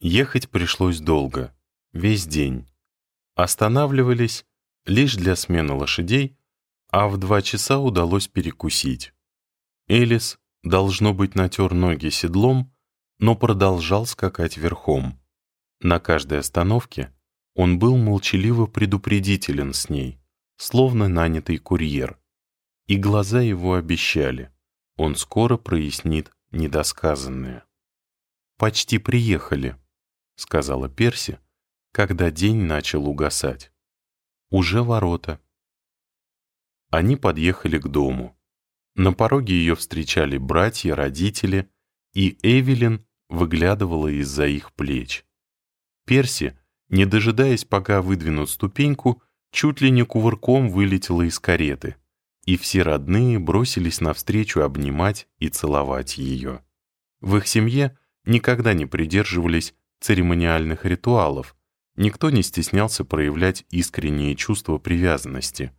Ехать пришлось долго, весь день. Останавливались лишь для смены лошадей, а в два часа удалось перекусить. Элис, должно быть, натер ноги седлом, но продолжал скакать верхом. На каждой остановке он был молчаливо предупредителен с ней, словно нанятый курьер. И глаза его обещали, он скоро прояснит недосказанное. «Почти приехали», — сказала Перси, когда день начал угасать. «Уже ворота». Они подъехали к дому. На пороге ее встречали братья, родители, и Эвелин выглядывала из-за их плеч. Перси, не дожидаясь, пока выдвинут ступеньку, чуть ли не кувырком вылетела из кареты, и все родные бросились навстречу обнимать и целовать ее. В их семье никогда не придерживались церемониальных ритуалов, никто не стеснялся проявлять искренние чувства привязанности.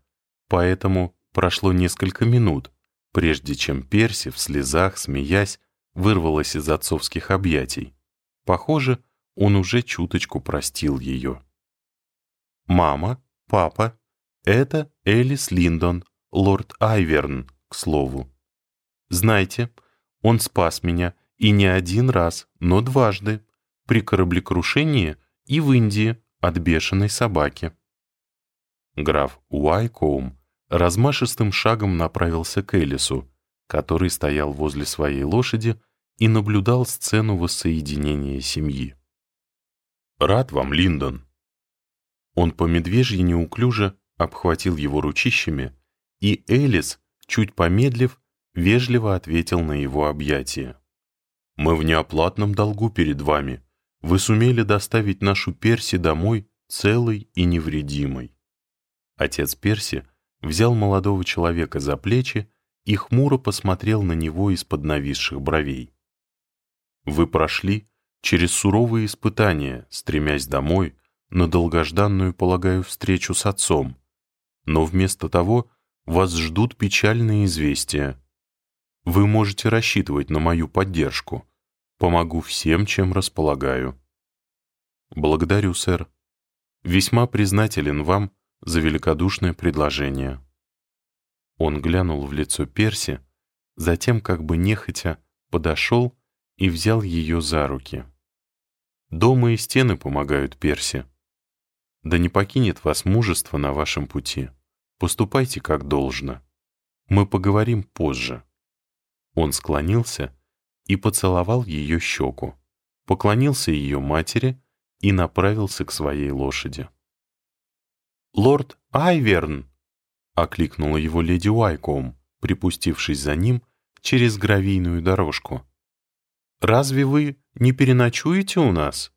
Поэтому прошло несколько минут, прежде чем Перси в слезах, смеясь, вырвалась из отцовских объятий. Похоже, он уже чуточку простил ее. «Мама, папа, это Элис Линдон, лорд Айверн, к слову. Знаете, он спас меня и не один раз, но дважды, при кораблекрушении и в Индии от бешеной собаки». Граф Уайкоум размашистым шагом направился к Элису, который стоял возле своей лошади и наблюдал сцену воссоединения семьи. «Рад вам, Линдон!» Он по медвежьи неуклюже обхватил его ручищами, и Элис, чуть помедлив, вежливо ответил на его объятие. «Мы в неоплатном долгу перед вами. Вы сумели доставить нашу Перси домой целой и невредимой». Отец Перси взял молодого человека за плечи и хмуро посмотрел на него из-под нависших бровей. «Вы прошли через суровые испытания, стремясь домой, на долгожданную, полагаю, встречу с отцом. Но вместо того вас ждут печальные известия. Вы можете рассчитывать на мою поддержку. Помогу всем, чем располагаю. Благодарю, сэр. Весьма признателен вам за великодушное предложение. Он глянул в лицо Перси, затем, как бы нехотя, подошел и взял ее за руки. Дома и стены помогают Перси. Да не покинет вас мужество на вашем пути. Поступайте как должно. Мы поговорим позже. Он склонился и поцеловал ее щеку, поклонился ее матери и направился к своей лошади. «Лорд Айверн!» — окликнула его леди Уайком, припустившись за ним через гравийную дорожку. Разве вы не переночуете у нас?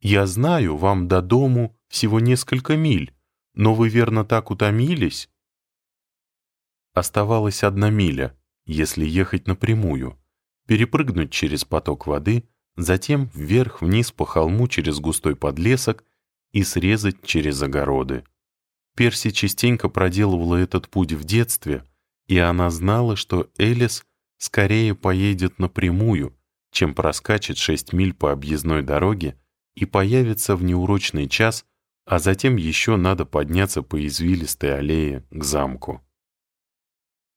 Я знаю, вам до дому всего несколько миль, но вы верно так утомились?» Оставалась одна миля, если ехать напрямую, перепрыгнуть через поток воды, затем вверх-вниз по холму через густой подлесок и срезать через огороды. Перси частенько проделывала этот путь в детстве, и она знала, что Элис скорее поедет напрямую, чем проскачет шесть миль по объездной дороге и появится в неурочный час, а затем еще надо подняться по извилистой аллее к замку.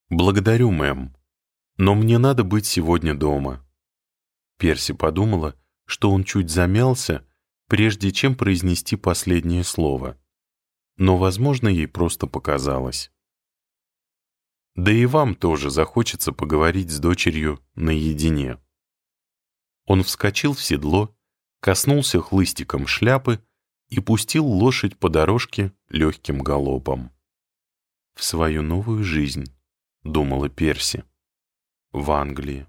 «Благодарю, мэм, но мне надо быть сегодня дома». Перси подумала, что он чуть замялся, прежде чем произнести последнее слово. Но, возможно, ей просто показалось. Да и вам тоже захочется поговорить с дочерью наедине. Он вскочил в седло, коснулся хлыстиком шляпы и пустил лошадь по дорожке легким галопом. «В свою новую жизнь», — думала Перси. «В Англии.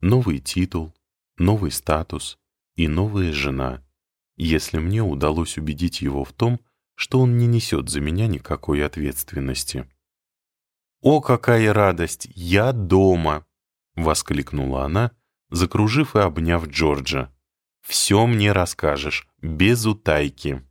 Новый титул, новый статус и новая жена, если мне удалось убедить его в том, что он не несет за меня никакой ответственности». «О, какая радость! Я дома!» — воскликнула она, закружив и обняв Джорджа. «Все мне расскажешь, без утайки».